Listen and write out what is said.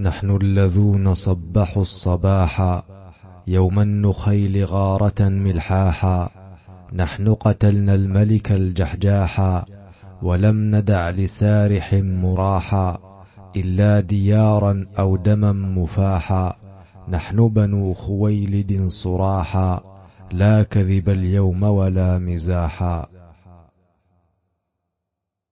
نحن الذون صبحوا الصباحا يوم النخيل غارة ملحاحا. نحن قتلنا الملك الجحجاحا ولم ندع لسارح مراحا إلا ديارا أو دما مفاحا. نحن بنو خويلد صراحا. لا كذب اليوم ولا مزاحا.